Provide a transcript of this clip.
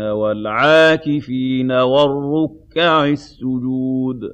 وَالْعَاكِفِينَ وَالرُّكَّعِ السُّجُودِ